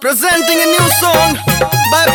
Presenting a new song by